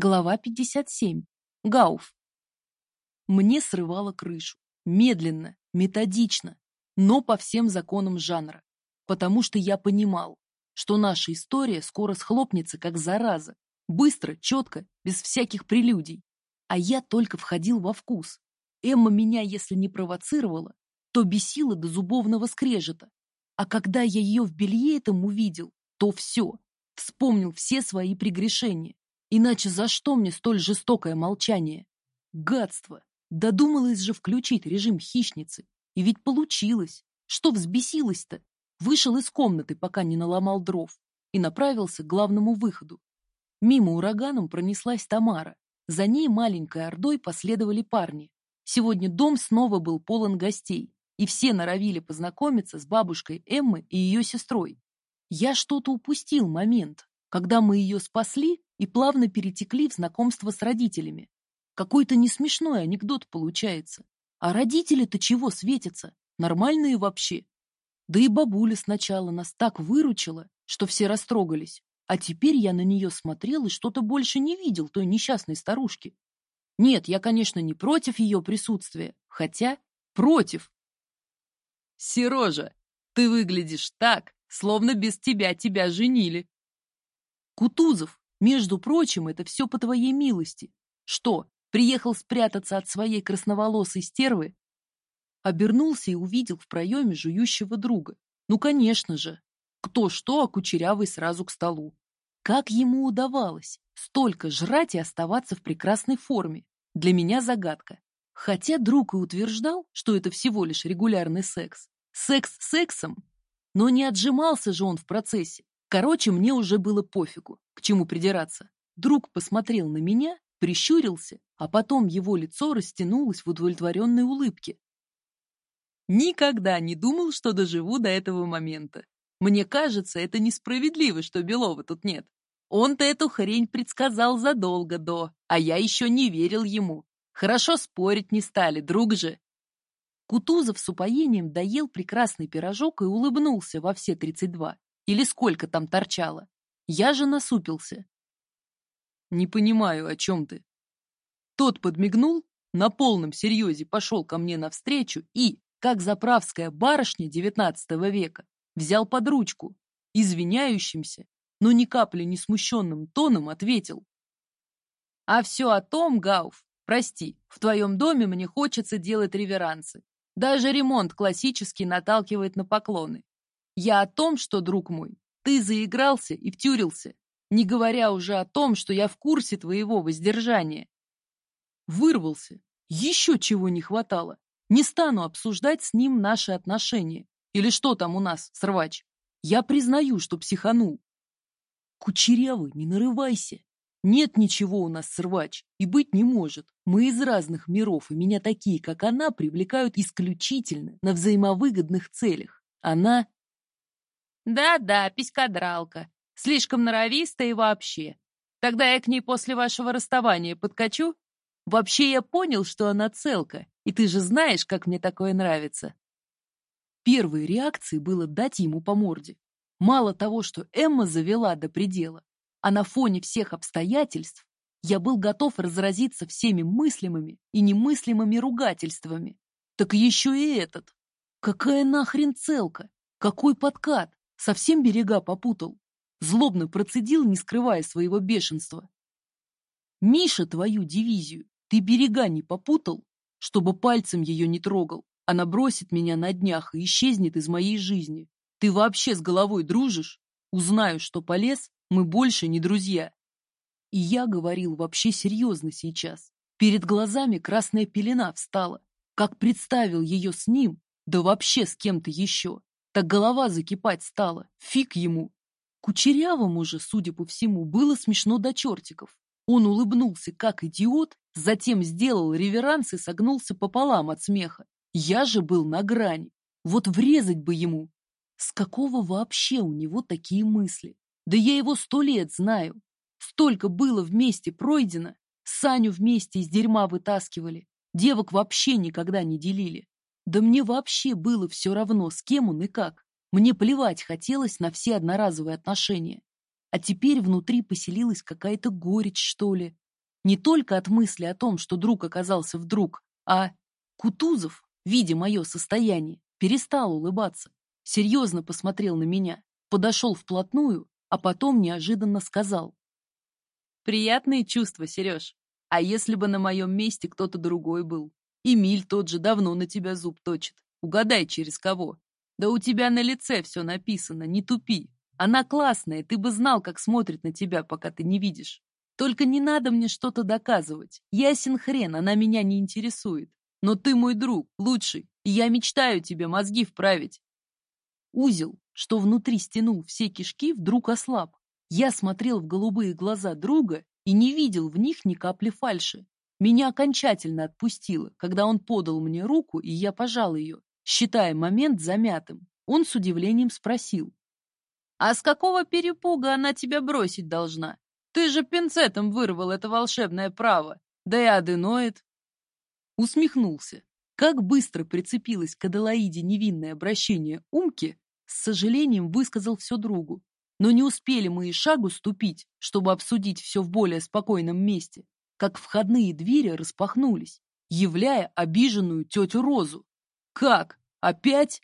Глава 57. Гауф. Мне срывало крышу. Медленно, методично, но по всем законам жанра. Потому что я понимал, что наша история скоро схлопнется, как зараза. Быстро, четко, без всяких прелюдий. А я только входил во вкус. Эмма меня, если не провоцировала, то бесила до зубовного скрежета. А когда я ее в белье этом увидел, то все. Вспомнил все свои прегрешения Иначе за что мне столь жестокое молчание? Гадство! Додумалась же включить режим хищницы. И ведь получилось. Что взбесилось-то? Вышел из комнаты, пока не наломал дров, и направился к главному выходу. Мимо ураганом пронеслась Тамара. За ней маленькой ордой последовали парни. Сегодня дом снова был полон гостей, и все норовили познакомиться с бабушкой Эммы и ее сестрой. Я что-то упустил момент, когда мы ее спасли и плавно перетекли в знакомство с родителями. Какой-то несмешной анекдот получается. А родители-то чего светятся? Нормальные вообще. Да и бабуля сначала нас так выручила, что все растрогались. А теперь я на нее смотрел и что-то больше не видел той несчастной старушки. Нет, я, конечно, не против ее присутствия, хотя против. Сережа, ты выглядишь так, словно без тебя тебя женили. Кутузов, между прочим, это все по твоей милости. Что, приехал спрятаться от своей красноволосой стервы? Обернулся и увидел в проеме жующего друга. Ну, конечно же. Кто что, а кучерявый сразу к столу. Как ему удавалось столько жрать и оставаться в прекрасной форме? Для меня загадка. Хотя друг и утверждал, что это всего лишь регулярный секс. Секс сексом. Но не отжимался же он в процессе. Короче, мне уже было пофигу, к чему придираться. Друг посмотрел на меня, прищурился, а потом его лицо растянулось в удовлетворенной улыбке. Никогда не думал, что доживу до этого момента. Мне кажется, это несправедливо, что Белова тут нет. Он-то эту хрень предсказал задолго до, а я еще не верил ему. Хорошо спорить не стали, друг же. Кутузов с упоением доел прекрасный пирожок и улыбнулся во все тридцать два. Или сколько там торчало. Я же насупился. Не понимаю, о чем ты. Тот подмигнул, на полном серьезе пошел ко мне навстречу и, как заправская барышня девятнадцатого века, взял под ручку, извиняющимся, но ни капли не смущенным тоном ответил. А все о том, Гауф, прости, в твоем доме мне хочется делать реверансы. Даже ремонт классический наталкивает на поклоны. Я о том, что, друг мой, ты заигрался и втюрился, не говоря уже о том, что я в курсе твоего воздержания. Вырвался. Еще чего не хватало. Не стану обсуждать с ним наши отношения. Или что там у нас, срвач. Я признаю, что психанул. Кучерявый, не нарывайся. Нет ничего у нас, срвач, и быть не может. Мы из разных миров, и меня такие, как она, привлекают исключительно на взаимовыгодных целях. Она да-да, писькодралка. Слишком норовистая и вообще. Тогда я к ней после вашего расставания подкачу? Вообще я понял, что она целка, и ты же знаешь, как мне такое нравится. Первой реакцией было дать ему по морде. Мало того, что Эмма завела до предела, а на фоне всех обстоятельств я был готов разразиться всеми мыслимыми и немыслимыми ругательствами. Так еще и этот. Какая нахрен целка? Какой подкат? Совсем берега попутал. Злобно процедил, не скрывая своего бешенства. Миша, твою дивизию, ты берега не попутал, чтобы пальцем ее не трогал. Она бросит меня на днях и исчезнет из моей жизни. Ты вообще с головой дружишь? Узнаю, что полез, мы больше не друзья. И я говорил вообще серьезно сейчас. Перед глазами красная пелена встала. Как представил ее с ним, да вообще с кем-то еще. Так голова закипать стала. Фиг ему. Кучерявому же, судя по всему, было смешно до чертиков. Он улыбнулся, как идиот, затем сделал реверанс и согнулся пополам от смеха. Я же был на грани. Вот врезать бы ему. С какого вообще у него такие мысли? Да я его сто лет знаю. Столько было вместе пройдено. Саню вместе из дерьма вытаскивали. Девок вообще никогда не делили. Да мне вообще было все равно, с кем он и как. Мне плевать хотелось на все одноразовые отношения. А теперь внутри поселилась какая-то горечь, что ли. Не только от мысли о том, что друг оказался вдруг, а Кутузов, видя мое состояние, перестал улыбаться, серьезно посмотрел на меня, подошел вплотную, а потом неожиданно сказал. «Приятные чувства, Сереж. А если бы на моем месте кто-то другой был? Эмиль тот же давно на тебя зуб точит. Угадай, через кого. Да у тебя на лице все написано, не тупи. Она классная, ты бы знал, как смотрит на тебя, пока ты не видишь. Только не надо мне что-то доказывать. Ясен хрен, она меня не интересует. Но ты мой друг, лучший, и я мечтаю тебе мозги вправить. Узел, что внутри стянул все кишки, вдруг ослаб. Я смотрел в голубые глаза друга и не видел в них ни капли фальши. Меня окончательно отпустило, когда он подал мне руку, и я пожал ее, считая момент замятым. Он с удивлением спросил. «А с какого перепуга она тебя бросить должна? Ты же пинцетом вырвал это волшебное право, да и аденоид». Усмехнулся. Как быстро прицепилось к Аделаиде невинное обращение Умки, с сожалением высказал все другу. Но не успели мы и шагу ступить, чтобы обсудить все в более спокойном месте, как входные двери распахнулись, являя обиженную тетю Розу. «Как? Опять?»